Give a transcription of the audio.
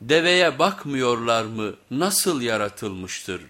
Deveye bakmıyorlar mı nasıl yaratılmıştır?